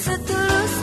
setulus